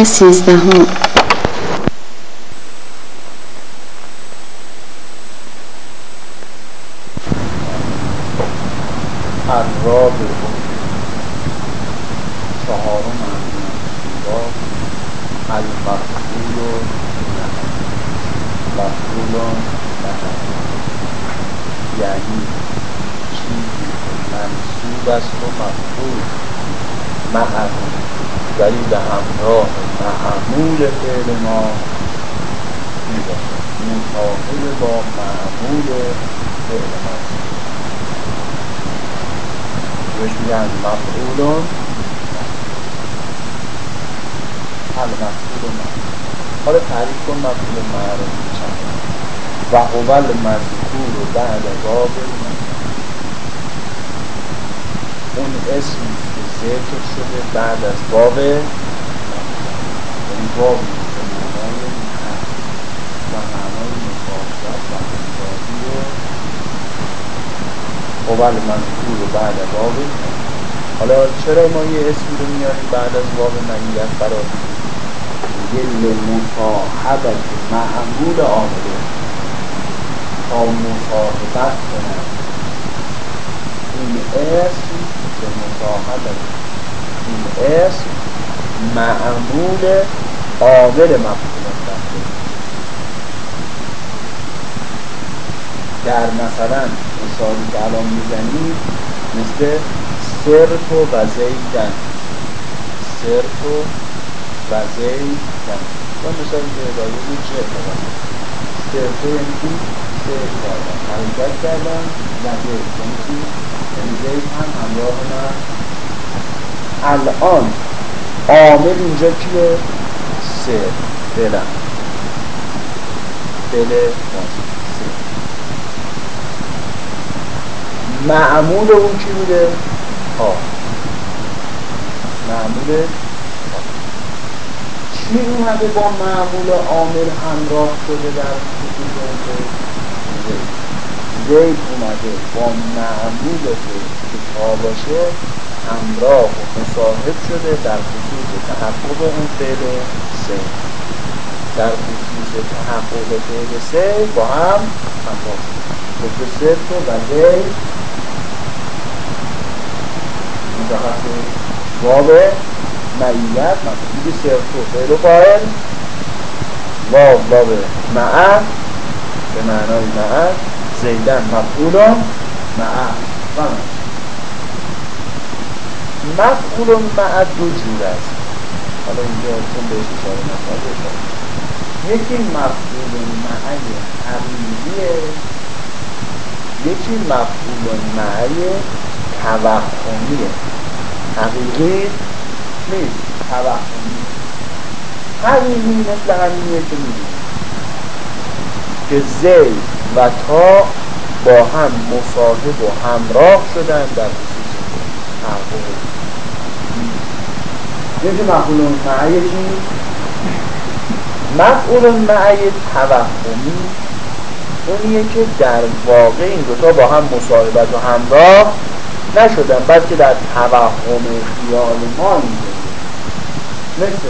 This is the home. و اول مذکور و بعد باب اون اسم که ذکر شده بعد از باب یعنی باب و معنای مصاحبت و و اول مذکور و بعد باب حالا چرا ما یه اسمی رو میاریم بعد از باب معیت قرار میگه لمصاحبت معمول عامله مصاحبت کنن این اسم به مصاحبت این اسم معمول عامل رفته در مثلا مثالی که الان می‌زنید مثل سرت و زیدن. سرت و زیدن. و مثالی که ادایه بود چه سرت یعنی کردن حرکت زید یعنی هم همراه من الان عامل اینجا کیه؟ سر دلم. دل معمول اون کی بوده؟ ها معمول چی اومده با معمول عامل همراه شده در خصوص زید زید اومده. با معمول که تا باشه همراه و مصاحب شده در خصوص تحقق اون فعل سه. در خصوص تحقق فعل سه با هم همراه. شده صرف و زید مشخص باب معیت مفعول صرف و فعل و فاعل. واو باب معه. به معنای معه زیدن مفعول معه و مفعول معه دو جور است. حالا اینجا چون بهش اشاره نکرده یکی مفعول معه حقیقیه. یکی مفعول معه توهمیه. حقیقی نیست توهمی حقیقی مثل همینیه که می‌دونیم. که زید و تا با هم مصاحب و همراه شدن در خصوص تحقق. یکی مفعول معه چی؟ مفعول معه توهمی. اونیه که در واقع این دوتا با هم مصاحبت و همراه نشدن بلکه در توهم خیال ما اینجا مثل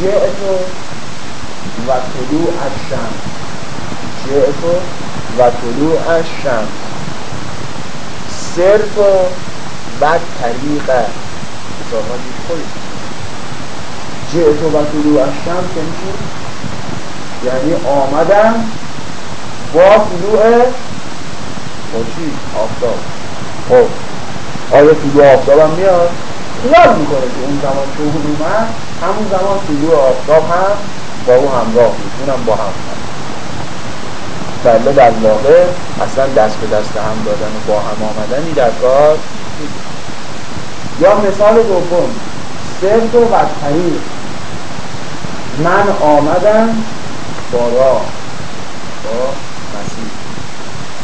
جعتو و طلوع از جعتو و طلوع شمس. سرتو و طریق مثالهایی خودی جعتو و طلوع شمس یعنی یعنی آمدن با طلوع با چی؟ آفتاب. خب آیا طلوع آفتاب هم میاد؟ خیال می‌کنه که اون زمان که اومد همون زمان طلوع آفتاب هم با او همراه اونم با هم. بله در واقع اصلا دست به دست هم دادن و با هم آمدنی در کار یا مثال دوم سرد و طریق من آمدم با راه با مسیح.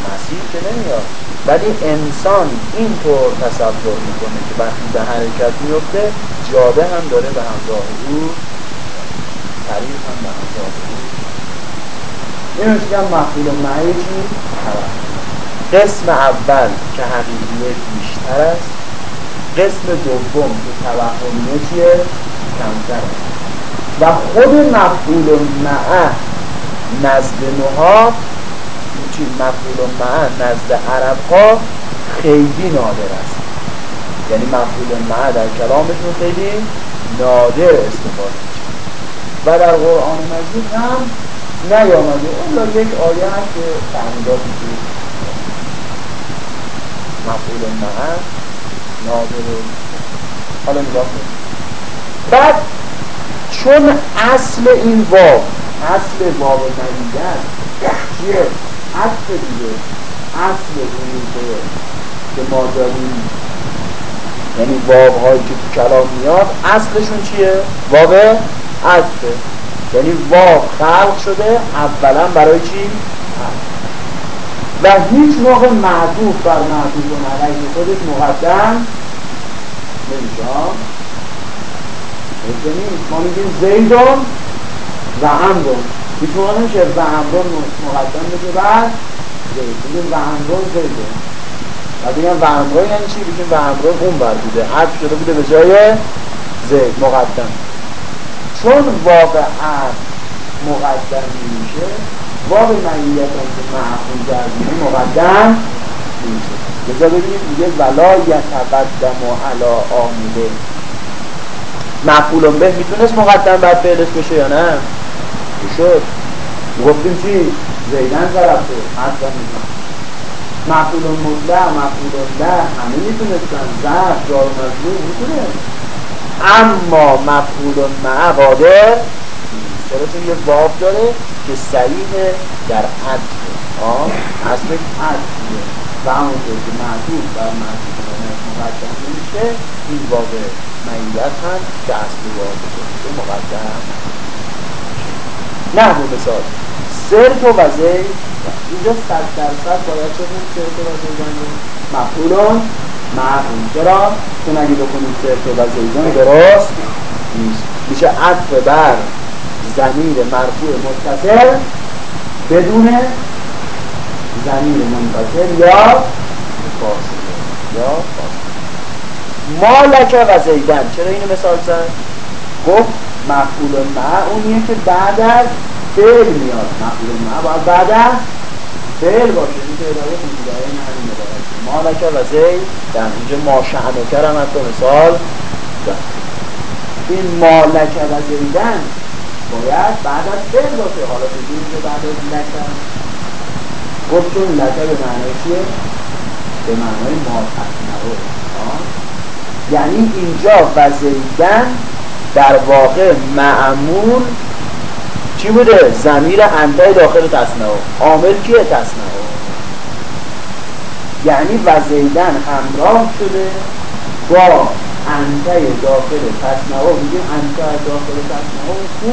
مسیح که نمیاد. ولی انسان اینطور تصور می‌کنه که وقتی به حرکت میفته جاده هم داره به همراه او طریق هم به همراه او. این میگم مفعول معی چی؟ قسم اول که حقیقیه بیشتر است قسم دوم که توهمیه چیه؟ کمتر است و خود مفعول معه نزد نهاد چی مفعول معه نزد عرب ها خیلی نادر است یعنی مفعول معه در کلامشون خیلی نادر استفاده میشه و در قرآن مجید هم نیامده. اون یک آیه هست که تعمیداتی که مفعول معه نادر. حالا نگاه کنید بعد چون اصل این واو اصل واو مریدن چیه؟ اصل دیگه. اصل این که ما داریم یعنی واو هایی که تو کلام میاد اصلشون چیه؟ واو اصله یعنی واو خلق شده اولا برای چی؟ و هیچ موقع معدوف بر معدوف و علیه خودش مقدم نمیشه ما میگیم زیدون و امرون هیچ موقع نمیشه و امرون مقدم بشه بعد زید. و امرون زیدون و بگم و امرون یعنی چی؟ بگیم و امرون اون بر بوده. حرف شده بوده به جای زید. مقدم. چون واقع مقدم میشه واقع معیت هم که معقول در مقدم میشه. بذار ببینیم میگه ولا یتقدم و علا آموله مفعول به می‌تونست مقدم بعد فعلش بشه یا نه؟ شد گفتیم چی؟ زیدن طرفه حتما می‌تونم مفعول مطلع مفعول ده همه می‌تونستن. ظرف جار مجموع می‌تونه اما مفعول مع قادر چون یه واف داره که سریح در عطف اصلش عطفیه و همونطور که معطوف بر معطوف مقدم میشه این واقع معیت هم که اصلی واقع شده مقدم. نه مثال. سرت و وزی اینجا صد درصد باید شدیم سرت و وزیدن مفعولون معقول چرا؟ چون اگه بکنیم سرت و وزیدن درست. نیست. میشه عطف بر زمیر مرفوع متصل بدون زمیر منفصل یا فاصله. یا فاصله. مالک و زیدن. چرا اینو مثال زد؟ گفت مفعول مع اونیه که بعد از فعل میاد. مفعول مع باید بعد از فعل باشه این اداره خونده این همین مالک و زیدن اینجا ما شهنکر هم حتی مثال زد این مالک و زیدن باید بعد از فعل باشه. حالا بگیم که بعد از لکه. گفت چون لکه به معنی چیه؟ به معنای ما یعنی اینجا وزیدن در واقع معمول چی بوده؟ زمیر انتای داخل تصنعه عامل کیه تصنعه یعنی وزیدن همراه شده با انتای داخل تصنعه میگه انتای داخل تصنعه کو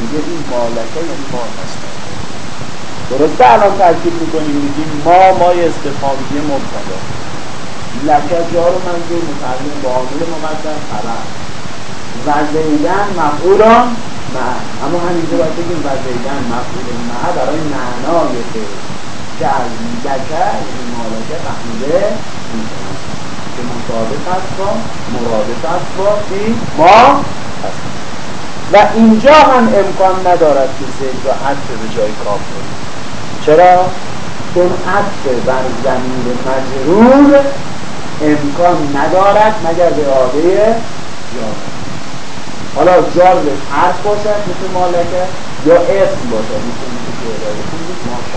میگه این مالکه یعنی ما تصنعه درسته؟ الان ترکیب می‌کنیم. میگیم ما مای استفامیه مبتدا لکه جار و منظور متعلق با عامل مقدم خبر و زیدن مفعولان مع اما همینجا باید بگیم و زیدن مفعول مع برای معنای که از لکه یعنی مالکه فهمیده می‌کنن که مطابق است با مرادف است با ما هست و اینجا هم امکان ندارد که زید را عطف به جای کاف کنیم چرا؟ چون عطف بر زمین مجرور امکان ندارد مگر به عاده جار حالا جار به حرف باشد مثل مالکه یا اسم باشد. مثل مثل که کنید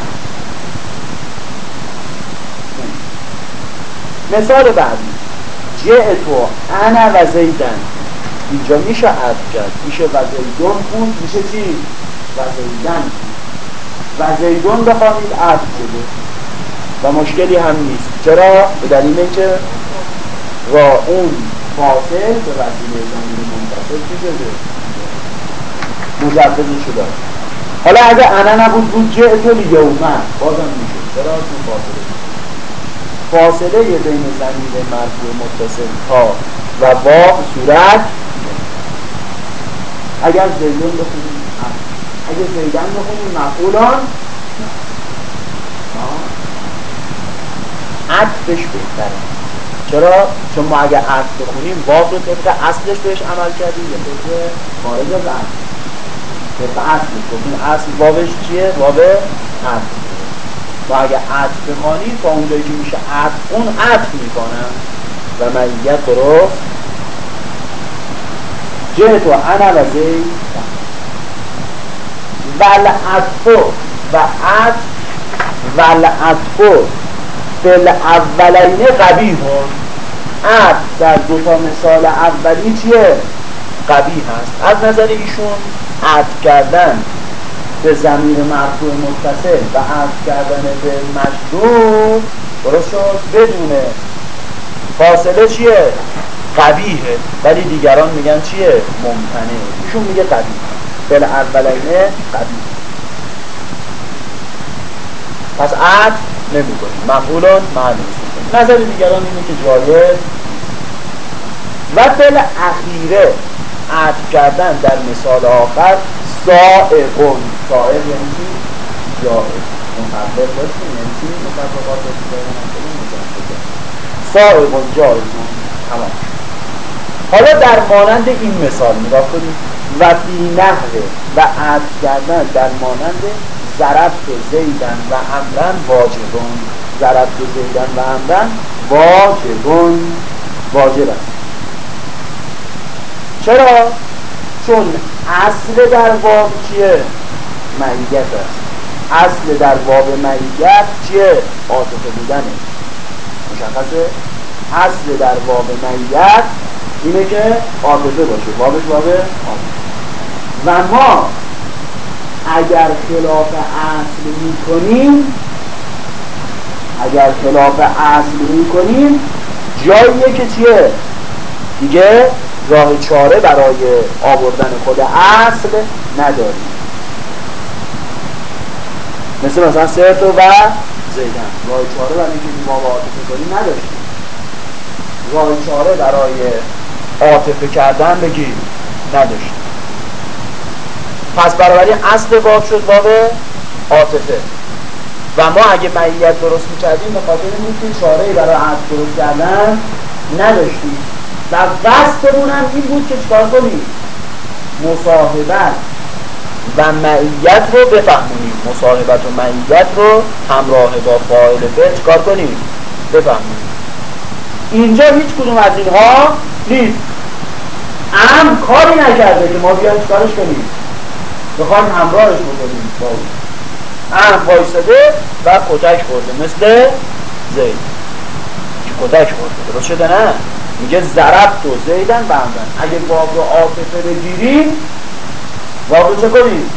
مثال بعدی. جئتو انا و زیدن. اینجا میشه عرض کرد. میشه و زیدون خوند میشه چی؟ و زیدن. و زیدون بخوانید عرض شده. و مشکلی هم نیست. چرا؟ به دلیل اینکه را اون فاصل به وسیله زمین چی شده؟ حالا اگه انا نبود بود جئتو لیومن بازم میشه چرا؟ اون فاصله. فاصله بین زمین مرفوع متصل تا و با صورت اگر زیدون بخونیم اگر زیدن بخونیم مفعولان عطفش بهتره. چرا؟ چون ما اگر عطف بخونیم واقع رو طبق اصلش بهش عمل کردیم یا طبق خارج از عطف طبق اصل این اصل واوش چیه؟ واو اصل و اگه عطف بخوانی تا اونجایی که میشه عطف اون عطف می‌کنم و معیت درست جه تو انا و زی ول و عطف. ول عطف فل اولینه قبیه عطف در دو تا مثال اولی چیه؟ قبیه هست. از نظر ایشون عطف کردن به زمین مرفوع متصل و عطف کردن به مجرور درست شد؟ بدون فاصله چیه؟ قبیهه ولی دیگران میگن چیه؟ ممتنه ایشون میگه قبیه بل اولینه قبیه پس عطف نمی کنیم مفعولان معنی نظر دیگران اینه که جایز. و بل اخیره عطف کردن در مثال آخر سائقون سائق یعنی چی؟ جائز مقبل باشیم یعنی چی؟ مطبقات سائقون جایزون تمام. حالا در مانند این مثال نگاه کنید. و فی نحوه و عطف کردن در مانند ضربت زیدن و امرن واجبون ضربت زیدن و امرن واجبون واجب است چرا؟ چون اصل در باب چیه؟ معیت است اصل در باب معیت چیه؟ عاطفه بودنه مشخصه؟ اصل در باب معیت اینه که عاطفه باشه باب عاطفه و ما اگر خلاف اصل می‌کنیم اگر خلاف اصل می‌کنیم جاییه که چیه؟ دیگه راه چاره برای آوردن خود اصل نداریم. مثل مثلا سرتو و زیدن. راه چاره برای اینکه ما با عاطفه کنیم نداشتیم. راه چاره برای عاطفه کردن بگیم نداشتیم. پس بنابراین اصل باب شد باب عاطفه. و ما اگه معیت درست می‌کردیم به خاطر اینکه چاره برای عصر درست کردن نداشتیم. و قصدمون هم این بود که چکار کنیم؟ مصاحبت و معیت رو بفهمونیم. مصاحبت و معیت رو همراه با فاعل به چکار کنیم؟ بفهمونیم. اینجا هیچ کدوم از اینها نیست. ام کاری نکرده که ما بیایم چکارش کنیم. بخوایم همراهش بکنیم. با اون ام وایستده و کتک خورده. مثل زید. که کتک خورده؟ درست شده نه؟ میگه ضرب تو. زیدن بندن اگه رو عاطفه بگیریم رو چه کنیم؟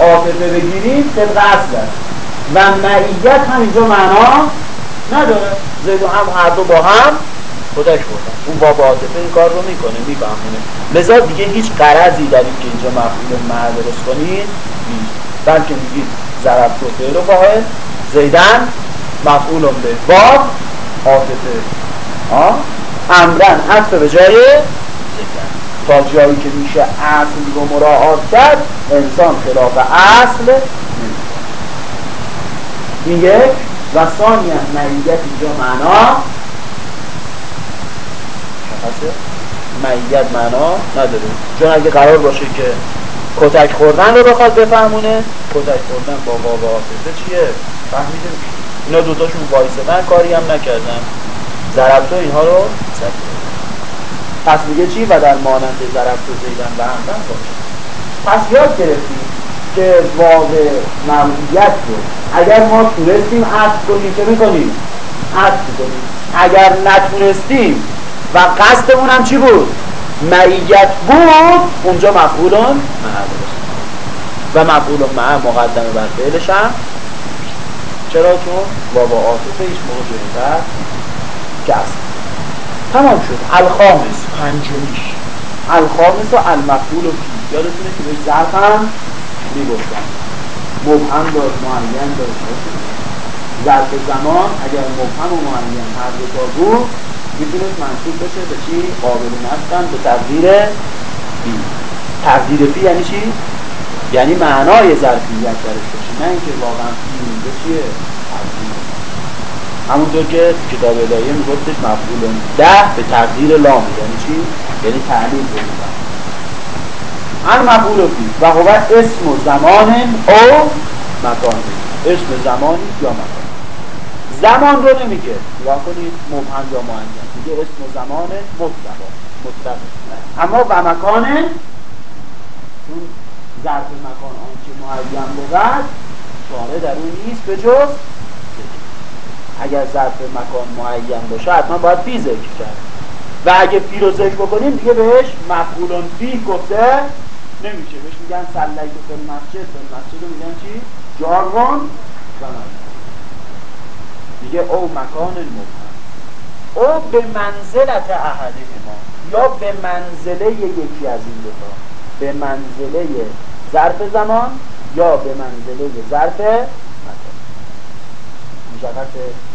عاطفه بگیریم طبق اصل و معیت هم اینجا معنا نداره. زید و هم هر دو با هم کتک خوردن اون باب عاطفه این کار رو می‌کنه میفهمونه. لذا دیگه هیچ قرضی این که اینجا مفعول مرد درست کنید نیست. بلکه میگید ضرب تو فعل و فاعل زیدن مفعول به باب عاطفه. امرن عطف به جای زیدن. تا جایی که میشه اصل رو مراعات کرد انسان خلاف اصل میگه و ثانی معیت اینجا معنا معیت معنا نداره. چون اگه قرار باشه که کتک خوردن رو بخواد بفهمونه کتک خوردن با بابا عاطفه چیه؟ فهمیده اینا دوتاشون من کاری هم نکردن. ضربتو اینها رو پس میگه چی؟ و در مانند ضربتو زیدن و همدن باشه. پس یاد گرفتیم که واقع معمولیت رو. اگر ما تونستیم عطف کنیم چه می‌کنیم؟ عطف کنیم. اگر نتونستیم و قصدمون هم چی بود؟ معیت بود. اونجا مفعولون و مفعول معه مقدمه بر فعلش هم چرا؟ چون بابا عاطفه هیچ موقع جلوتر گست تمام شد. الخامس. پنجمیش. الخامس و المفعول و فی. یادتونه که به ظرف هم می‌گفتن. مبهم داشت معین داشت. ظرف زمان اگر مبهم و معین هر دو بود می‌تونست منصوب بشه به چی؟ قابل نستن به تقدیر بی تقدیر بی یعنی چی؟ یعنی معنای ظرفیت درش باشه نه اینکه واقعا مونده چیه؟ همونطور که کتاب الهیه میگفتش مفعول ده به تقدیر لام یعنی چی؟ یعنی تعلیل بودن ان مفعول فی و هو اسم و زمان او مکان اسم زمانی یا مکان زمان رو نمیگه نگاه کنید مبهم یا معین میگه اسم و زمان مطلق مطلق اما و مکان اون ظرف مکان آنچه معین بود چاره در اون نیست به جز اگر ظرف مکان معین باشه حتما باید فی ذکر کرد. و اگه فی رو ذکر بکنیم دیگه بهش مفعولون فی گفته نمیشه. بهش میگن سلیت فی مسجد فی مسجد رو میگن چی؟ جارون و میگه او مکان مبهم او به منزلت احد ما یا به منزله یکی از این دو به منزله ظرف زمان یا به منزله ظرف مکان مشخصه؟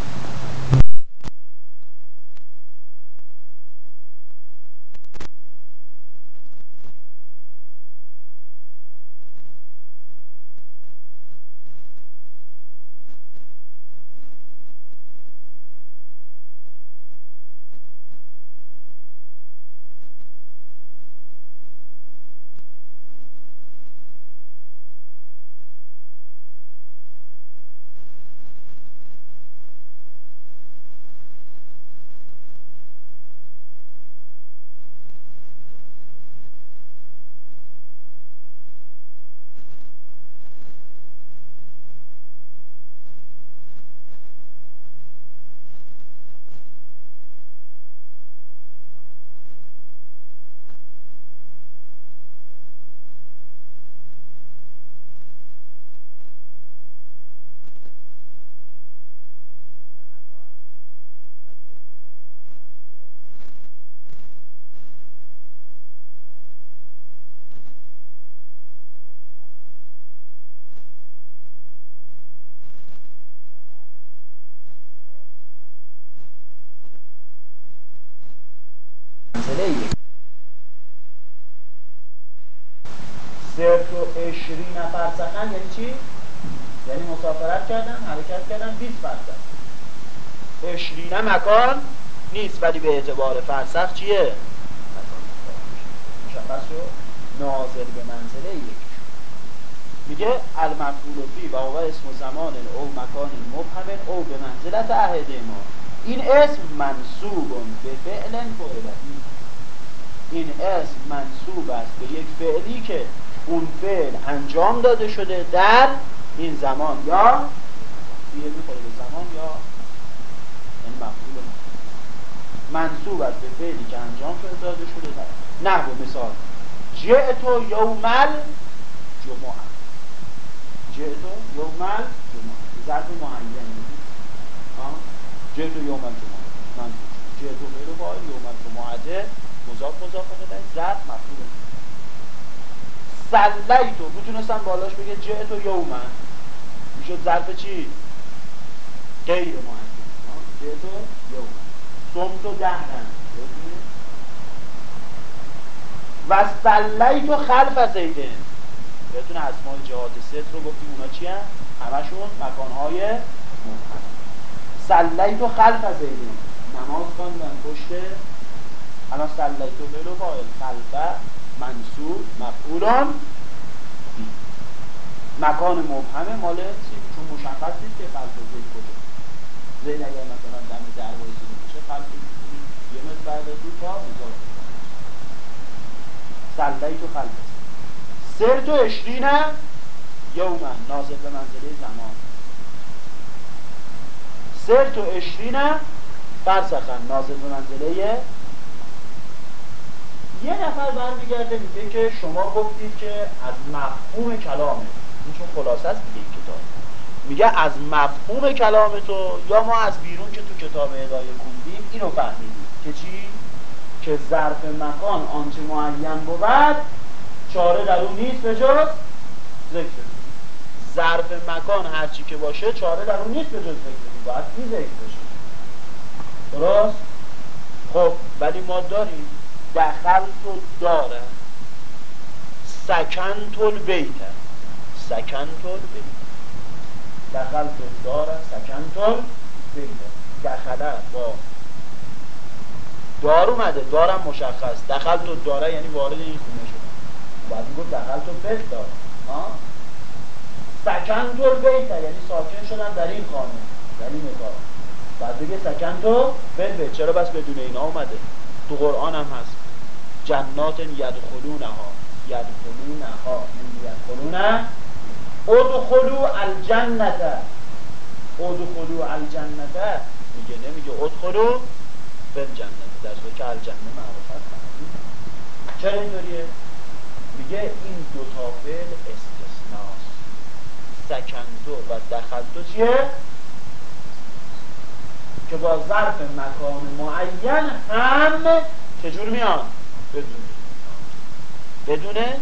مکان نیست ولی به اعتبار فرسخ چیه؟ مشخص شد ناظر به منزله یکی میگه المفعول فی و هو اسم زمان او مکان مبهم او به منزلت عهد ما. این اسم منصوب به فعل فعلتی این اسم منصوب است به یک فعلی که اون فعل انجام داده شده در این زمان. یا بیه می‌خوره به زمان یا یعنی مفعول منصوب است به فعلی که انجام شده داده شده در نحو مثال. جئتو یومل جمعه. جئتو یومل جمعه. ظرف معین. جئتو یومل جمعه. من جئتو غیر فاعل یومل جمعه. مضاف مضاف در ظرف مفعول صلیتُ می‌تونستم بالاش بگه جئتُ یوماً می‌شد ظرف چی؟ غیر معین جئتُ یوماً صمتُ دهراً و صلیتُ خلف زیدٍ. بهتون اسمای جهات ست رو گفتیم اونا چی هم؟ همشون مکانهای مبهم صلیتُ خلف زیدٍ. نماز خوندم پشت الان سلیت و فعل و فاعل خلف منصوب مفعولان. مکان مبهمه مال چون مشخص نیست که خلف زید کجا. زید اگر مثلا دم در خلق یه متر بعد از تا هزار. سلیت و خلق سر تو اشرینه. یومن. نازل به منزله زمان. سر تو اشرینه. فرسخن. نازل به منزله یه نفر برمیگرده میگه که شما گفتید که از مفهوم کلامه این چون خلاصه است دیگه کتاب. میگه از مفهوم کلام تو یا ما از بیرون که تو کتاب هدایه خوندیم اینو فهمیدیم. که چی؟ که ظرف مکان آنچه معین بود چاره در اون نیست به جز ذکر. ظرف مکان هرچی که باشه چاره در اون نیست به جز ذکر. باید ذکر بشه. درست؟ خب ولی ما داریم دخل تو داره سکن تول بیتر سکن تول بیتر دخل تو داره سکنتون بیده دخله با. دار اومده دارم مشخص. دخل تو داره یعنی وارد این خونه شده. باید می‌گفت دخل تو بت دار. سکن تو بیت یعنی ساکن شدن در این خانه در این اتاق بعد بگه سکن تو بل چرا بس بدون اینا اومده؟ تو قرآن هم هست. جنات یدخلونها. یدخلونها. یدخلون. ادخلو الجنت ادخلو الجنت میگه نمیگه ادخلو جنت در صورت که الجنه معرفت چرا اینطوریه؟ میگه این دو تا فعل استثناست. سکنتو و دخلتو چیه؟ که با ظرف مکان معین هم چجور میان؟ بدونه بدونه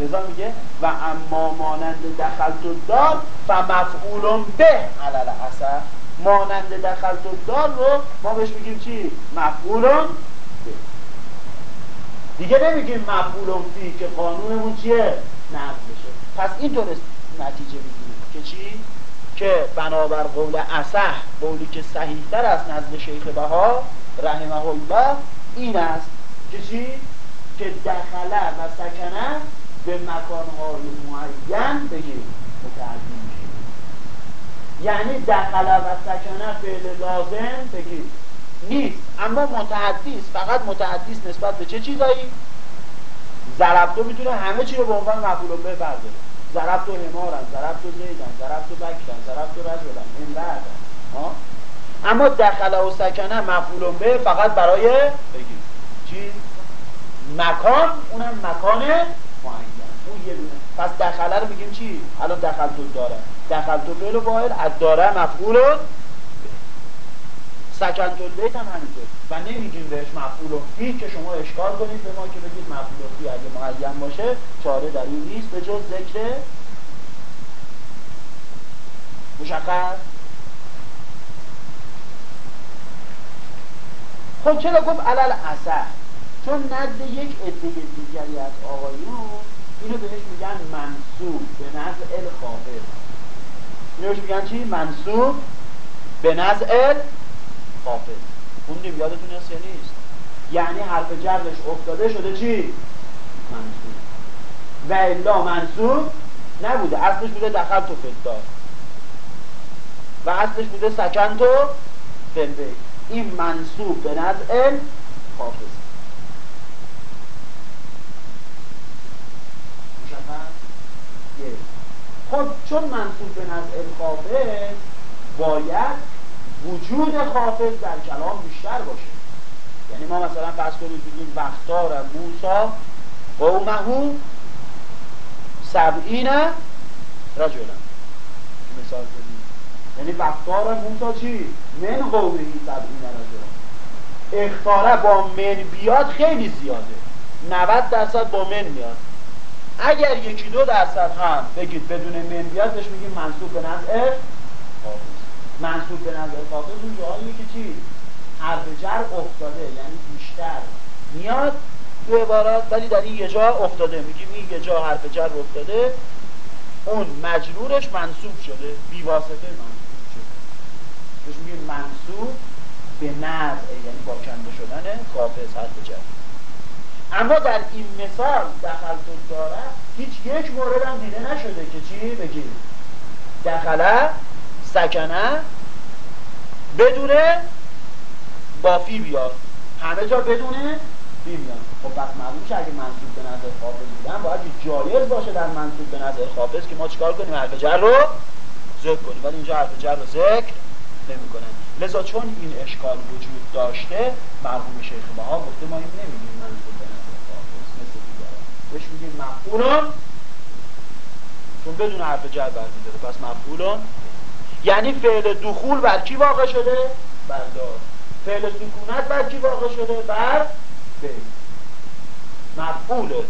لذا میگه و اما مانند دخلتو دار و مفعول به علل اثر مانند دخلتو دار رو ما بهش میگیم چی؟ مفعول به دیگه نمیگیم مفعول فی که قانونمون چیه؟ نقض بشه پس اینطور نتیجه می‌گیریم که چی؟ که بنابر قول اصح قولی که صحیحتر از نزد شیخ بها رحمه الله این است که؟ که دخله و سکنه به مکانهای معین بگیم متعدی میشه یعنی دخله و سکنه فعل لازم بگیم نیست. اما متعدی فقط متعدی نسبت به چه چیزایی؟ ضربتو می‌تونه همه چی رو به عنوان مفعول به برداره. ضربتو همارن ضربتو زیدن ضربتو بکرن ضربتو رجلن بعد اما دخله و سکنه مفعول به فقط برای مکان اونم مکان معین اون یه دونه. پس دخله رو میگیم چی؟ الان دخل تو داره. دخل تو فعل فاعل از داره مفعول سکن بیت هم همینطور. و نمیگیم بهش مفعول فی که شما اشکال کنید به ما که بگید مفعول فی اگه معین باشه چاره در این نیست. به جز ذکر مشخص. خب چرا گفت علل اثر؟ چون نزد یک عده دیگری از آقایون اینو بهش میگن منصوب به نزع الخافض اینو میگن چی؟ منصوب به نزع خافض خوندیم؟ یادتون هست نیست؟ یعنی حرف جرش افتاده شده چی؟ منصوب. و الا منصوب نبوده. اصلش بوده دخل تو فدار و اصلش بوده سکن تو فلبه این منصوب به نزع خافض خب چون منصوب به نزع خافض باید وجود خافض در کلام بیشتر باشه. یعنی ما مثلا فرض کنید بگیم وقتار موسا قومه سبعین رجلا. مثال بدیم یعنی وقتار موسا چی؟ من قومهی سبعین رجلا. اختاره با من بیاد خیلی زیاده. 90 درصد با من میاد. اگر یکی دو درصد هم بگید بدون من بهش میگیم منصوب به نظر منصوب به نظر حافظ اون جایی که چی؟ حرف جر افتاده یعنی بیشتر میاد تو عبارات ولی در این یه جا افتاده. میگیم این یه جا حرف جر افتاده اون مجرورش منصوب شده بیواسطه منصوب شده. بهش میگیم منصوب به نظر یعنی با کنده شدن حافظ حرف جر. اما در این مثال دخل تو داره هیچ یک مورد هم دیده نشده که چی بگیم؟ دخله سکنه بدونه بافی بیاد. همه جا بدونه فی میاد خب پس معلوم که اگه منصوب به نظر خافظ بودن باید جایز باشه در منصوب به نظر خافظ که ما چیکار کنیم؟ حرف جر رو ذکر کنیم. ولی اینجا حرف جر رو ذکر نمی‌کنن. لذا چون این اشکال وجود داشته مرحوم شیخ بها گفته ما این نمیگیم منصوب به نظر خافظ مثل دیگران مفعولون چون بدون حرف جر برمیداره پس مفعولون یعنی فعل دخول بر کی واقع شده؟ بر فعل سکونت بر کی واقع شده؟ بر به مفعوله.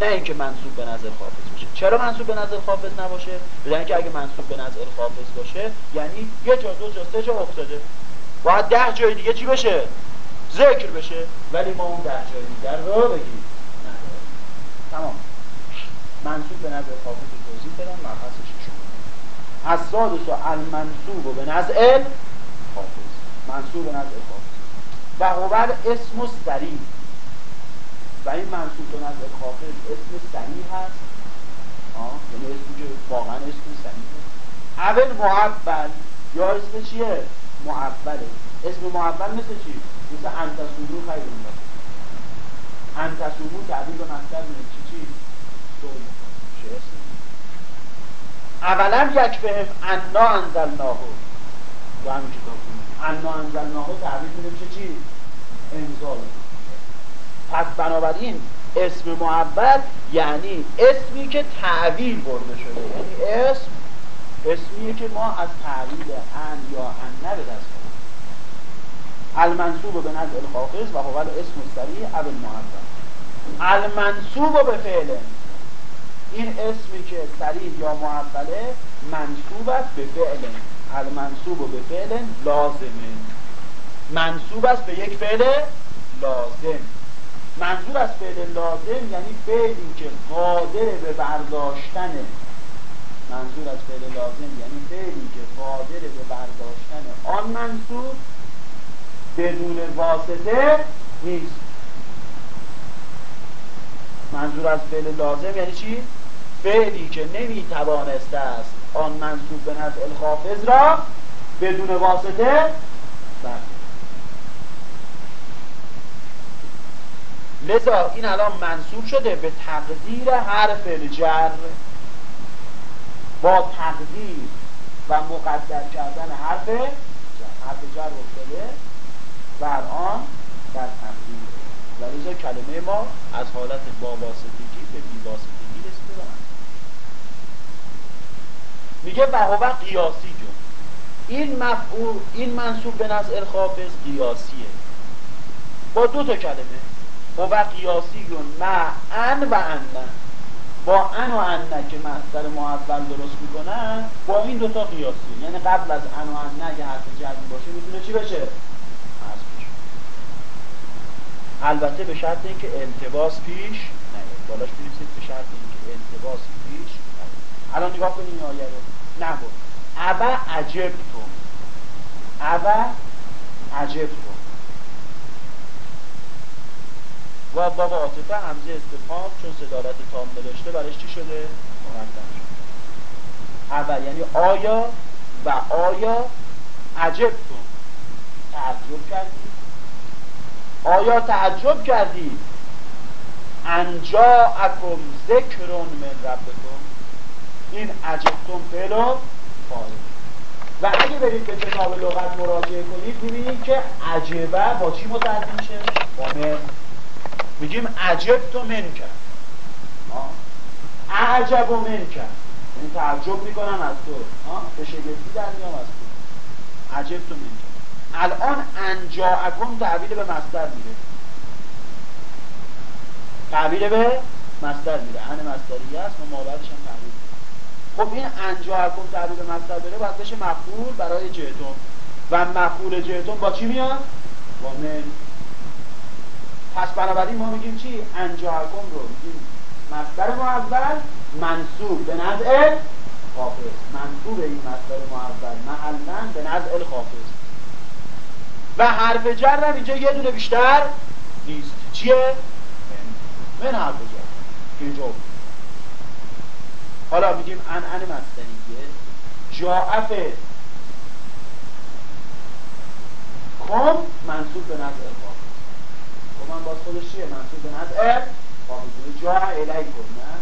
نه اینکه منصوب به نظر خافظ باشه. چرا منصوب به نظر خافظ نباشه؟ بدون اینکه اگه منصوب به نظر خافظ باشه یعنی یه جا دو جا سه جا افتاده. باید ده جای دیگه چی بشه؟ ذکر بشه. ولی ما اون ده جای دیگر رو بگیم. تمام. منصوب به نظر خافظ توضیح بدم مبحثش از سادس و المنصوب به نزع حافظ. منصوب به نزع حافظ. و هو اسم سری. و این منصوب به نظر خافض اسم سریع هست. یعنی اسمی که واقعا اسم سریعه اول معبل یا اسم چیه؟ معبله اسم معبل مثل چی؟ مثل انتصومو خیلی اون انتصومو تعبیر به مصدر چی چی؟ اولا یک فهم انا انزلناه. تو همین کتاب انا انزلناه تعبیر میده چه چی؟ انزال. پس بنابراین اسم معبد یعنی اسمی که تعویل برده شده. یعنی اسم اسمیه که ما از تعویل ان یا ان به دست المنصوب به نزع الخافظ و هو اسم سریع او المعبد المنصوب به فعل این اسمی که سریع یا معبده منصوب است به فعل. المنصوب به فعل لازمه منصوب است به یک فعل لازم. منظور از فعل لازم یعنی فعلی که قادر به برداشتن. منظور از فعل لازم یعنی فعلی که قادر به برداشتن. آن منصوب بدون واسطه نیست. منظور از فعل لازم یعنی چی؟ فعلی که نمی‌توانسته است آن منصوب به نفع الخافظ را بدون واسطه برد لذا این الان منصوب شده به تقدیر حرف جر با تقدیر و مقدر کردن حرف جر. حرف جر افتاده و الان در تقدیر. و لذا کلمه ما از حالت با واسطگی به بی واسطگی رسیده میگه و هو قیاسی جون. این مفعول این منصوب به نظر الخافظ قیاسیه. با دو تا کلمه. و قیاسی مع ان و ان. با ان و ان که مصدر اول درست می‌کنن با این دوتا قیاسی. یعنی قبل از ان و ان اگه حرف جدی باشه می‌تونه چی بشه؟ البته به شرط اینکه التباس پیش نیاد. بالاش بنویسید به شرط اینکه التباس پیش الان نگاه کنیم این آیه رو. نبود. ابا عجبتم ابا عجبتم و با عاطفه همزه استفهام چون صدارت تام داشته برش چی شده؟ مقدم شده. اول یعنی آیا و آیا عجب تو. تعجب کردی. آیا تعجب کردی؟ انجا اکم ذکرون من ربکم. این عجبتون فعل و اگه برید به کتاب لغت مراجعه کنید ببینید که عجبه با چی متعدی میشه؟ با من. میگیم عجب تو من کرد. عجب و من کرد. یعنی تعجب می‌کنم از تو. به شگفتی در میام از تو. عجب تو من کرد. الان انجاعکم تعبیل به مصدر میره. تعبیل به مصدر میره. ان مصدری است و مابعدش هم خب این انجاعکم تعبیل به مصدر بره باید بشه مفعول برای جهتون. و مفعول جهتون با چی میاد؟ با من. پس بنابراین ما میگیم چی؟ انجاکم رو میگیم. مصدر معول منصوب به نزع خافظ منصوب این مصدر معول محلا به نزع الخافظ و حرف جر هم اینجا یه دونه بیشتر نیست. چیه؟ من, من حرف جر. اینجا. حالا میگیم ان ان مصدریه جاعف کم منصوب به نزع خب من باز خودش چیه؟ منصوب به نظر حافظه جا الی کن نه؟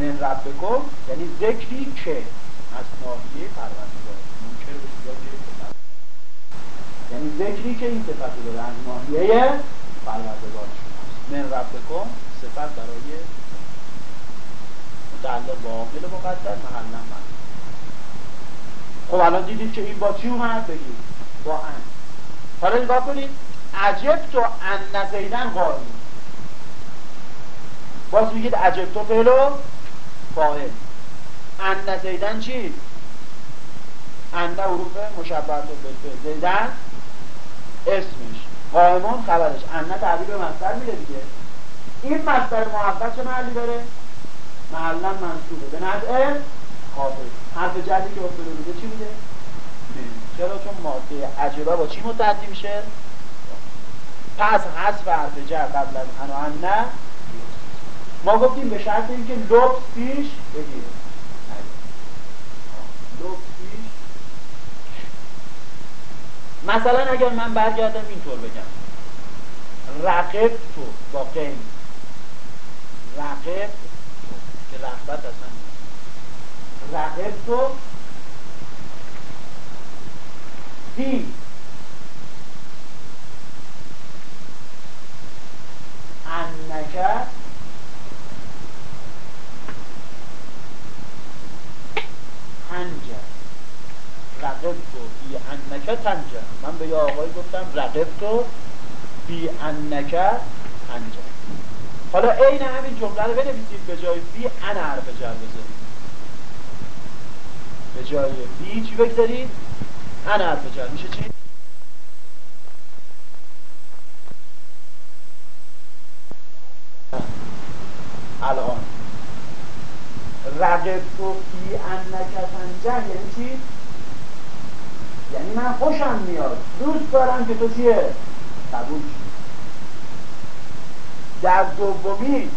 من ربکم یعنی ذکری که از ناحیه پروردگار. منکر به یعنی ذکری که این صفت رو داره از ماهیه پروردگار شماست. من ربکم صفت برای متعلق با عامل مقدر محلا من خب الان دیدید که این با چی اومد؟ بگید. با ان. حالا نگاه کنید. عجب تو ان نزیدن قائم باز میگید عجب تو فعل و فاعل ان نزیدن چی؟ ان حروف مشبهت و زیدن اسمش. قائمون خبرش. انه تعبیر به مصدر میره دیگه. این مصدر محقق چه محلی داره؟ محلا منصوبه. به نظر خاطر حرف جدی که افتاده بوده چی بوده چرا؟ چون ماده عجبه با چی متعدی میشه؟ پس حذف حرف جر قبل از ان نه. ما گفتیم به شرط اینکه لبس پیش بگیره لبس پیش. مثلا اگر من برگردم اینطور بگم. رقب تو با قیم رقب تو که رقبت اصلا رقب تو. دی. انکه تنجه رقب تو بی انکه تنجه. من به یه آقای گفتم رقب تو بی انکه تنجه. حالا عین همین جمله رو بنویسید به جای بی ان حرف جر بذارید. به جای بی چی بگذارید؟ ان حرف جر میشه چی الان رقب تو فی انک جنگ یعنی چی؟ یعنی من خوشم میاد دوست دارم که تو چیه؟ قبول در دومی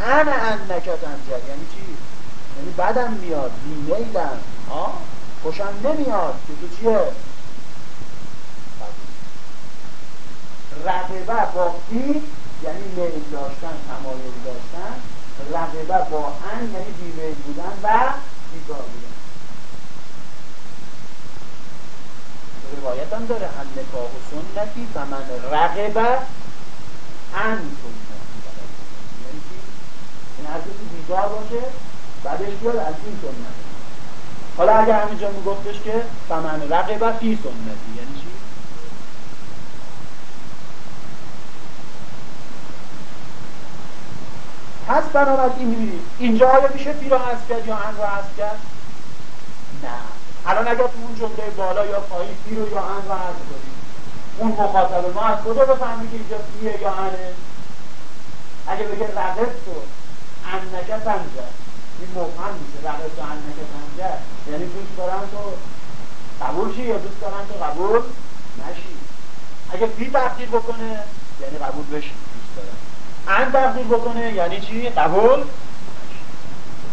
ان انک تنجر یعنی چی؟ یعنی بدم میاد بیمیلم خوشم نمیاد که تو چیه؟ رقبه با یعنی میل داشتن تمایل داشتن رقبه با ان یعنی بیمیل بودن و بیگار بودن. روایت هم داره ان نکاح و سنتی و من رقبه ان سنتی. یعنی چی؟ این هر کسی بیگار باشه بعدش بیاد از این سنت. حالا اگر همینجا میگفتش که فمن رقبه فی سنتی. پس بنابراین می‌بینید اینجا آیا میشه فی را هست کرد یا ان را هست کرد نه. الان اگر تو اون جمله بالا یا پایین فی رو یا ان را هست کنید اون مخاطب ما از کجا بفهمی که اینجا فیه یا انه اگه بگه رقب تو انکه تنجه این مفهم میشه رقب تو انکه تنجه یعنی دوست دارم تو قبول شی یا دوست دارم تو قبول نشی؟ اگه فی تقدیر بکنه یعنی قبول بشی. ان تقدیر بکنه یعنی چی؟ قبول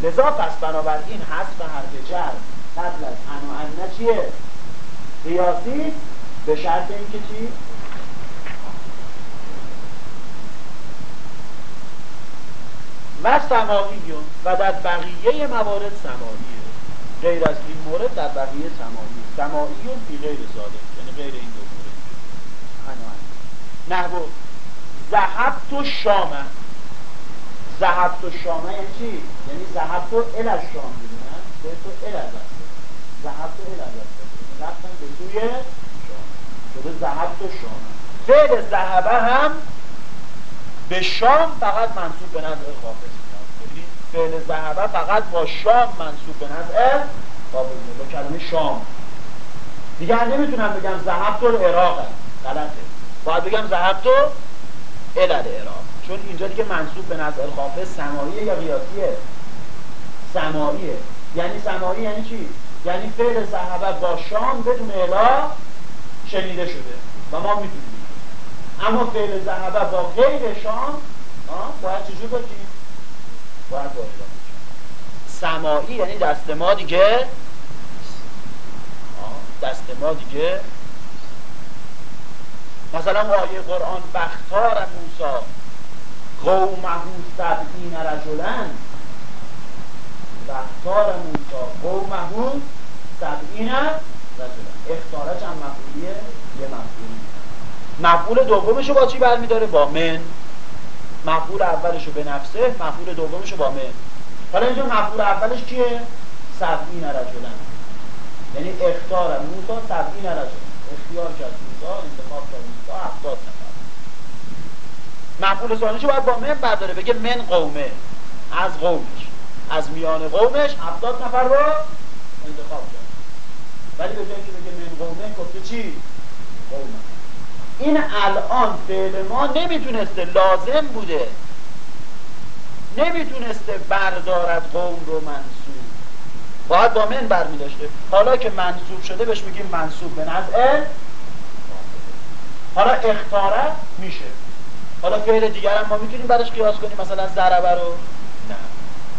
لذا پس بنابراین حذف حرف جر قبل از ان و انه چیه؟ قیاسی به شرط اینکه چی؟ و سماعیون و در بقیه موارد سماعیه غیر از این مورد در بقیه سماعی سماعیون بی غیر زاده یعنی غیر این دو مورد نحو زهب تو شامه. زهب تو شامه یعنی چی؟ یعنی زهب تو ال از شام می‌دونن به تو ال از زهب تو ال از رفتن به توی شام. شده زهب تو شامه. فعل زهبه هم به شام فقط منصوب به نظر خافظ میاد فعل زهبه فقط با شام منصوب به نظر میاد با کلمه شام. دیگر نمی‌تونم بگم زهب تو عراق غلطه. باید بگم زهب تو الال عراق چون اینجا دیگه منصوب به نظر خافظ سماییه یا قیاسیه سماییه یعنی سمایی یعنی چی؟ یعنی فعل صحبه با شام بدون اله شنیده شده. و ما می‌تونیم اما فعل ذهبه با غیر شام باید چجور باشیم؟ باید با سماعی یعنی دست ما دیگه دست ما دیگه مثلا آیه قرآن بختار موسا قومه سبعین رجلن. بختار موسا قومه سبعین رجلن. اختاره چند مفعولیه؟ یه مفعولی. مفعول دومشو با چی برمیداره؟ با من. مفعول اولشو به نفسه؟ مفعول دومشو با من. حالا اینجا مفعول اولش کیه؟ سبعین رجلن. یعنی اختار موسا سبعین رجلن. اختیار کرد موسا انتخاب کرد موسا هفتاد نفر مفعول ثانیشو باید با من برداره بگه من قومه. از قومش. از میان قومش هفتاد نفر رو انتخاب کرد. ولی به جایی که بگه من قومه گفته چی؟ قومه. این الان فعل ما نمی‌تونسته لازم بوده. نمی‌تونسته بردارد قوم رو منصوب. باید با من برمی داشته حالا که منصوب شده بهش میگیم منصوب. به نظر حالا اختاره میشه. حالا فعل دیگر هم ما می‌تونیم برش قیاس کنیم مثلا ضربه رو. نه.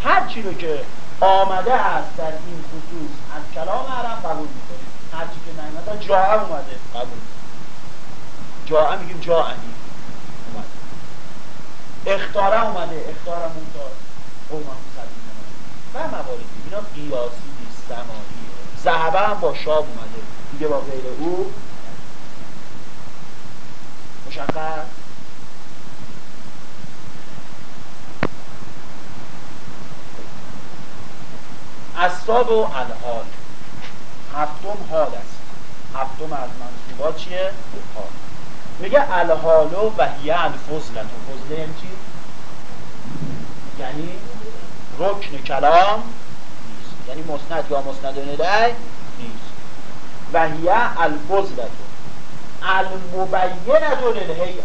هر چی رو که آمده است در این خصوص از کلام عرب قبول می‌کنیم. هر چی که نیامده جا اومده. قبول. جا میگیم جا انی اومده اختاره اومده. اختاره مونتا قوم هم و مواردی. اینا قیاسی نیست زمانیه زهبه هم با شاب اومده. دیگه با غیر او مشخص اصاب و الحال. هفتم حال است. هفتم از منصوبات چیه؟ حال. میگه الحالو و هیه الفضلت. و فضله یعنی چی؟ یعنی رکن کلام نیست. یعنی مسند یا مسند ندای نیست. و هیه الفضلت. المبینت للهیئه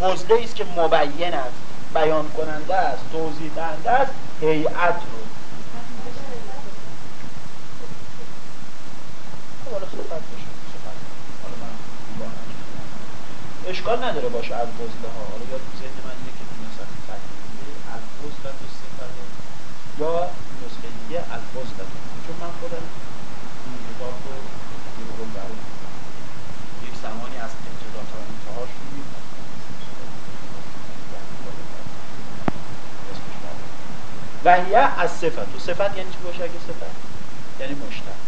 فضله است که مبین است. بیان کننده است توضیح دهنده است هیئت رو. اشکال نداره باشه الفضله ها. حالا یا تو ذهن من اینه که نسخه تکمیلی الفضله تو صفته یا نسخه دیگه الفضله چون من خودم این کتاب رو رو برای یک زمانی از ابتدا تا انتهاش رو و هیه از صفت و صفت یعنی چی باشه اگه صفت؟ یعنی مشتق.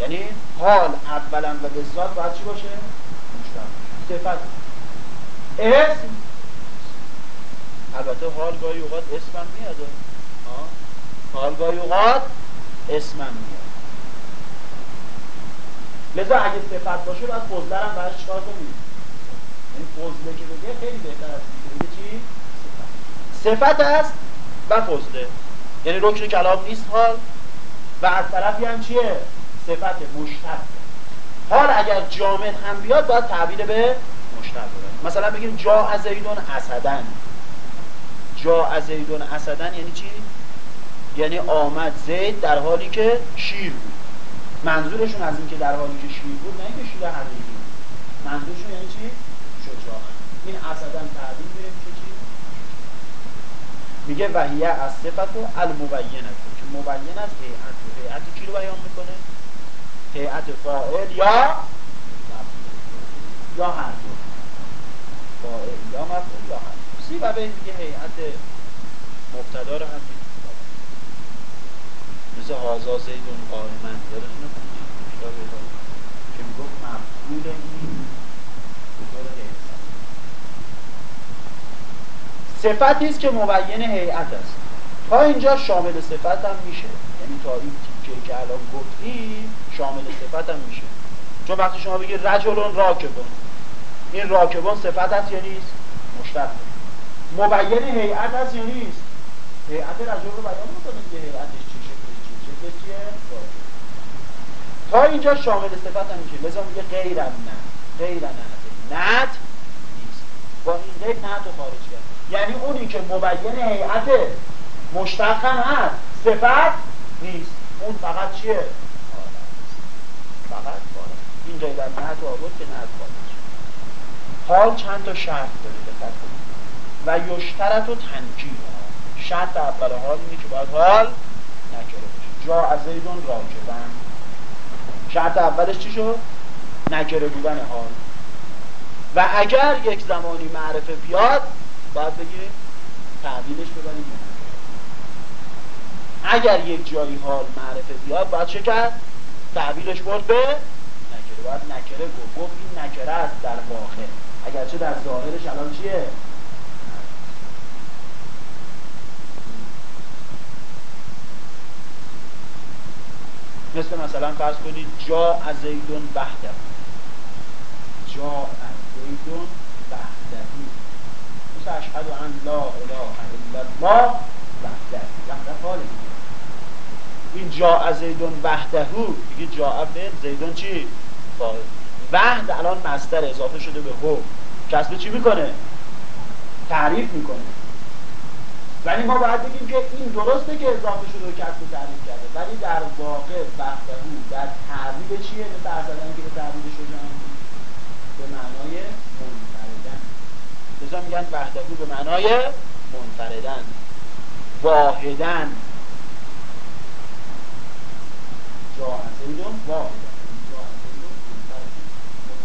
یعنی حال اولا و به ذات باید چی باشه؟ مشتق. صفت. اسم البته حال گاهی اوقات اسمم میاد. حال گاهی اوقات اسمم میاد. لذا اگه صفت باشه باید فضله هم برش چکار کنید یعنی فضله که بگه خیلی بهتر از بگه چی؟ صفت است و یعنی رکن کلام نیست حال و از طرفی هم چیه؟ صفت مشتق حال اگر جامد هم بیاد باید تعبیر به مشتق مثلا بگیم جا از زیدون اسدن جا از زیدون اسدن یعنی چی؟ یعنی آمد زید در حالی که شیر بود منظورشون از این که در حالی که شیر بود نه اینکه شیر حقیقی منظورشون یعنی چی؟ شجاع این اسدن تعبیر چی؟ میگه وحیه از صفت و المبینه. که مبین از هیئت. هیئت کی رو بیان می‌کنه؟ هیئت فاعل یا یا هر دو فاعل یا مفعول یا هر دو سی و به میگه هیئت مبتدا رو هم مثل هازا زیدون قائمن. یادتونه؟ که می‌گفت؟ مفعول این صفتی است که مبین هیئت است. تا اینجا شامل صفت هم میشه. یعنی تا این تیکه که الان گفتی شامل صفت هم میشه. چون وقتی شما بگید رجلون راکبون این راکبون صفت هست یا نیست؟ مشتق. مبین هیئت هست یا نیست؟ هیئت رجل رو بیان می‌کنه که هیئتش شکلش تا اینجا شامل صفت هم میشه. لذا میگه غیرم نه. غیر نه. نت نیست با این غیر نت رو خارج کرد یعنی اونی که مبین هیئت هم هست. صفت نیست. اون فقط چیه؟ فقط بالا. این غیر نه تو آورد که نه حال چند تا شرط داره دقت کنید و یشترط و تنکیر. شرط اول حال اینه که باید حال نکره باشه. جا از زیدون راکبن شرط اولش چی شد؟ نکره بودن حال. و اگر یک زمانی معرفه بیاد باید بگیم تعبیلش ببریم. اگر یک جایی حال معرفه بیاد باید چه کرد؟ تعبیلش برد به نکره. باید نکره گفت. گفت این نکره است در واقع. اگرچه در ظاهرش الان چیه؟ مثل مثلا فرض کنید جا از زیدون بحده جا از بحدهی مثل اشهد ان لا اله الا الله وحده. وحده حال این جا زیدون وحدهو دیگه جا به زیدون چی؟ فاعل وحد الان مستر اضافه شده به هو. کسب چی می‌کنه؟ تعریف می‌کنه. ولی ما باید بگیم که این درسته که اضافه شده و کسب تعریف کرده. ولی در واقع وحدهو در تعریف چیه؟ اصلا که به تعریف شده به معنای منفردن لذا میگن وحدهو به معنای منفردن واحدن. جا زیدون واحدن جا زیدون منفردن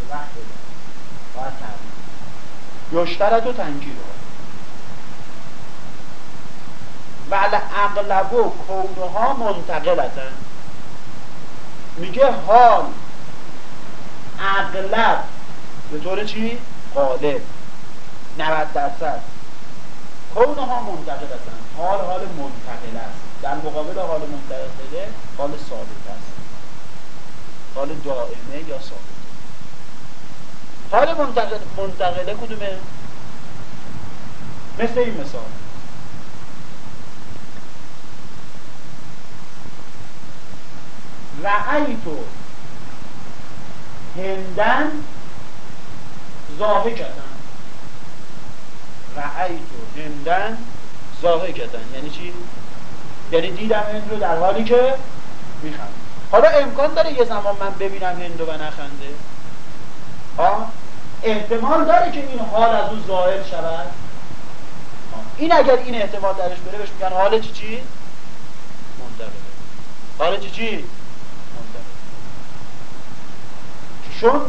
متوحدن. باید تعریف یشترد و تنگیر ول اغلب و کونها منتقلتن. میگه حال اغلب به طور چی؟ غالب. 90 درصد. کونها منتقلتن حال حال منتقل است. در مقابل حال منتقله حال ثابت است. حال دائمه یا ثابت؟ حال منتقل منتقله کدومه؟ مثل این مثال. رأیتو هندن ضاحکتن رأیتو هندن ضاحکتن یعنی چی؟ یعنی دیدم هند رو در حالی که میخند حالا امکان داره یه زمان من ببینم هندو و نخنده؟ ها احتمال داره که این حال از اون ظاهر شود؟ این اگر این احتمال درش بره بهش میگن حال چی چی؟ منطقه حال چی چی؟ چون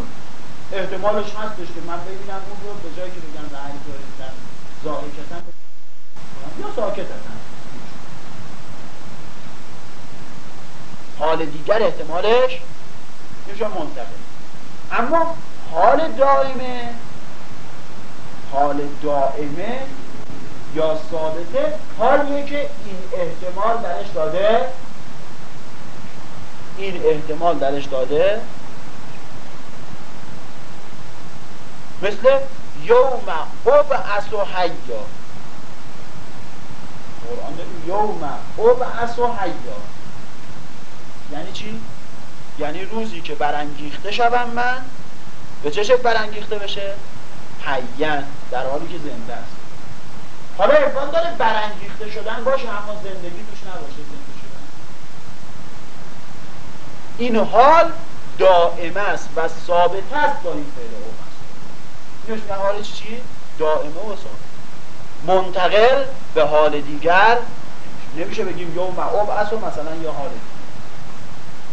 احتمالش هستش که من ببینم اون رو به جایی که بگم رعی تو ظاهر یا ساکت حال دیگر احتمالش؟ میشه منتقل. اما حال دائمه حال دائمه یا ثابته حالیه که این احتمال درش داده این احتمال درش داده. مثل یوم ابعث و حیا قرآن یوم ابعث و حیا یعنی چی؟ یعنی روزی که برانگیخته شوم من. به چه شکل برانگیخته بشه؟ حیان در حالی که زنده است. حالا امکان داره برانگیخته شدن باشه اما زندگی توش نباشه زنده شدن. این حال دائمه است و ثابت است با این فعل. اینوش میگن حال چی؟ دائمه و منتقل به حال دیگر نمیشه بگیم یوم ابعث و مثلا یا حال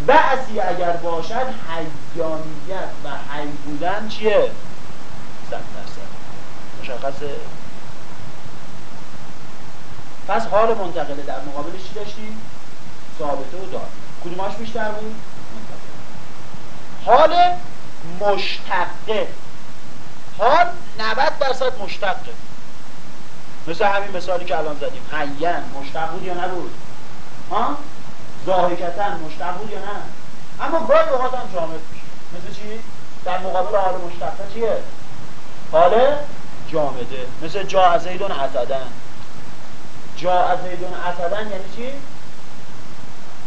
بعثی اگر باشد حیانیت و حی بودن چیه؟ صد درصد مشخصه پس حال منتقله در مقابلش چی داشتیم؟ ثابته و دار کدوماش بیشتر بود؟ حال مشتقه حال 90 درصد مشتقه مثل همین مثالی که الان زدیم. حیان مشتق بود یا نبود؟ ها؟ ظاهکتن مشتق بود یا نه؟ اما گاهی اوقات هم جامد میشه. مثل چی؟ در مقابل حال مشتقه چیه؟ حال جامده. مثل جا زیدون حسدن جا زیدون حسدن یعنی چی؟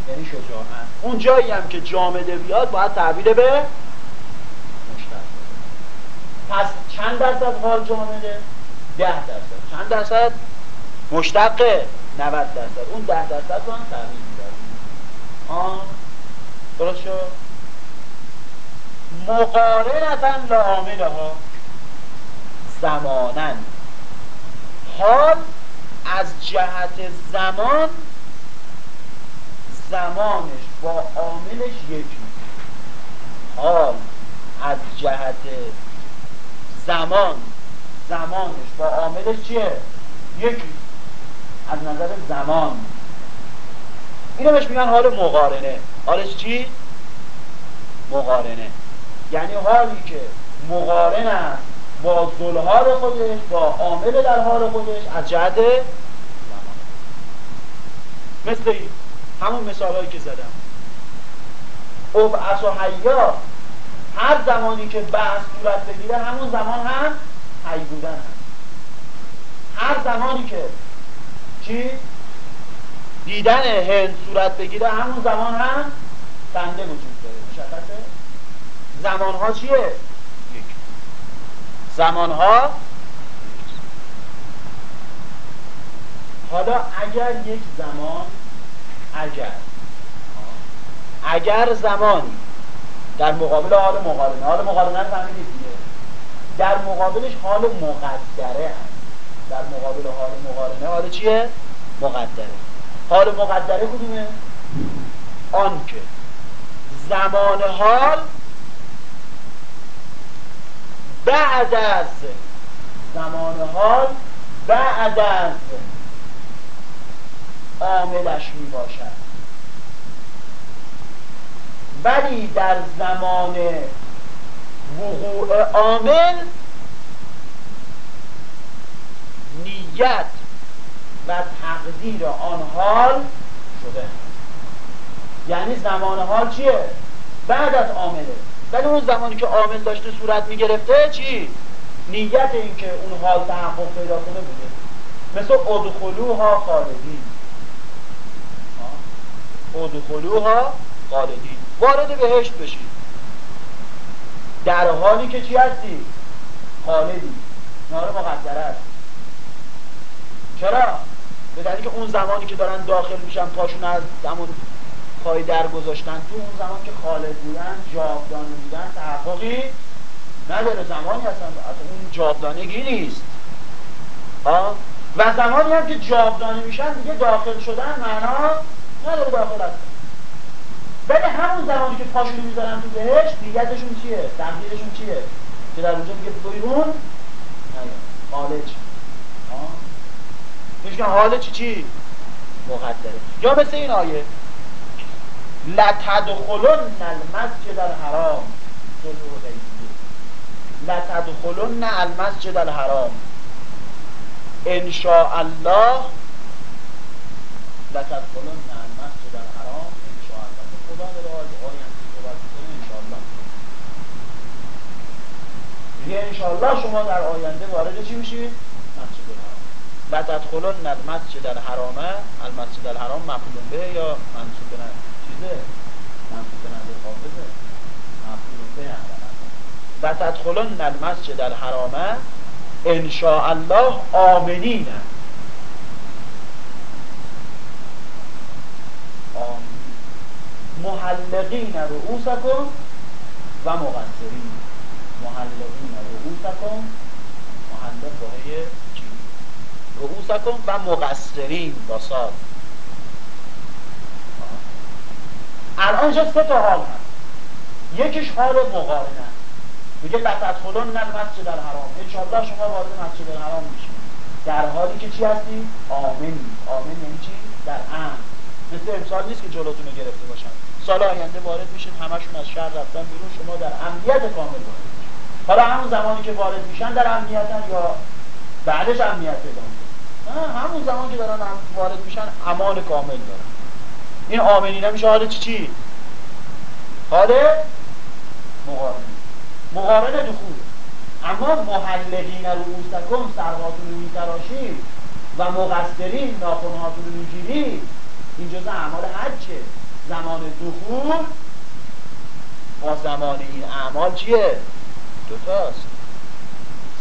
یعنی شجاعت. اون جایی هم که جامده بیاد باید تعبیر به پس چند درصد حال جامده؟ ده درصد. چند درصد؟ مشتقه 90 درصد. اون ده درصد رو هم تغییر میداریم آن درست شد؟ مقارنتن لعامله ها. زمانن حال از جهت زمان زمانش با عاملش یکی حال از جهت زمان. زمانش. با عاملش چیه؟ یکی. از نظر زمان. اینو بهش میگن حال مقارنه. حالش چی؟ مقارنه. یعنی حالی که مقارن است با زلحال خودش با عامل در حال خودش از جهت زمان. مثل این همون مثال که زدم. ابعث و حیا هر زمانی که بحث صورت بگیره همون زمان هم حی بودن هست. هر زمانی که چی؟ دیدن هند صورت بگیره همون زمان هم بنده وجود داره. مشخصه؟ زمان ها چیه؟ یک. زمان ها حالا اگر یک زمان اگر. اگر زمانی در مقابل حال مقارنه. حال مقارنه رو فهمیدید دیگه. در مقابلش حال مقدره هست. در مقابل حال مقارنه حال چیه؟ مقدره. حال مقدره کدومه؟ آن که زمان حال بعد از زمان حال بعد از عاملش می باشد ولی در زمان وقوع عامل نیت و تقدیر آن حال شده. یعنی زمان حال چیه؟ بعد از عامله ولی اون زمانی که عامل داشته صورت می‌گرفته چی؟ نیت این که اون حال تحقق پیدا کنه بوده. مثل ادخلوها خالدین. ادخلوها خالدین. وارد بهشت بشید در حالی که چی هستی؟ خالدی ناره مقدره است. چرا؟ به دلیل که اون زمانی که دارن داخل میشن پاشون از همون پای در گذاشتن تو اون زمان که خالد بودن جاودانه بودن تحققی نداره. زمانی هستن. اصلا اون جاودانگی نیست. و زمانی هم که جاودانه میشن دیگه داخل شدن معنا نداره. داخل هستن ولی همون زمانی که پاشون می‌ذارن تو بهش نیتشون چیه؟ تقدیرشون چیه؟ که در اونجا میگه بیرون خالج میگن حال چی؟ چی؟ مقدره. یا مثل این آیه لتدخلن المسجد الحرام. لتدخلن المسجد الحرام. ان شاء الله لتدخلن المسجد الحرام ان شاء الله خدا داره آینده صحبت کنه ان شاء الله میگه ان شاء الله شما در آینده وارد چی میشید؟ مسجد الحرام. لتدخلن المسجد الحرام المسجد الحرام مفعول به یا منصوب به چیزه؟ منصوب نظر حافظه. مفعول به و تدخلن المسجد الحرام ان الله آمنین. محلقین رؤوسکم و مقصرین. محلقین. رؤوسکم محلق باهای چی؟ رؤوسکم و مقصرین با ساد الان جا سه تا حال هست. یکیش حال مقارنه. میگه لتدخلون نه مسجد الحرام. انشاءالله شما وارد مسجد الحرام میشید در حالی که چی هستی؟ آمنی آمن یعنی چی؟ در امن مثل امسال نیست که جلوتون رو گرفته باشن. سال آینده وارد میشید همشون از شهر رفتن بیرون شما در امنیت کامل وارد حالا همون زمانی که وارد میشن در امنیتن یا بعدش امنیت پیدا همون زمان که دارن وارد میشن امان کامل دارن. این آمنی نمیشه. حال چی چی؟ حال مقارنه. مقارن دخول. اما محلقین رؤوسکم سرهاتون رو میتراشید و مقصرین ناخونهاتون رو می‌گیرید این جزء اعمال حجه. زمان دخول با زمان این اعمال چیه؟ دوتاست.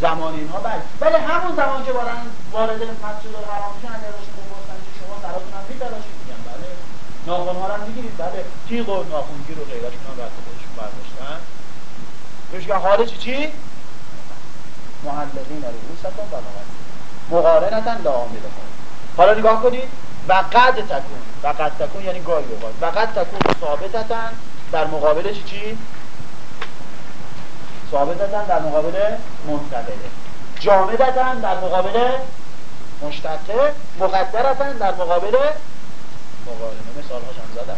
زمان اینها بله ولی همون زمان که وارد وارد مسجد الحرام میشن اگر بپرسن که شما سراتون هم میتراشید میگن بله ناخون ها رو می‌گیرید. بله تیغ و ناخونگیر و غیرشون هم وقت خودشون برداشتن. بهش حال چی چی؟ محلقین رؤوسکم و مقارنتا لعامل حالا نگاه کنید. و قد تکون. و قد تکون یعنی گاهی اوقات. و قد تکون ثابتتا در مقابل چی؟ چی؟ ثابتتا در مقابل منتقله جامدتا در مقابل مشتقه مقدرتا در مقابل مقارنه مثال هاشم زدم.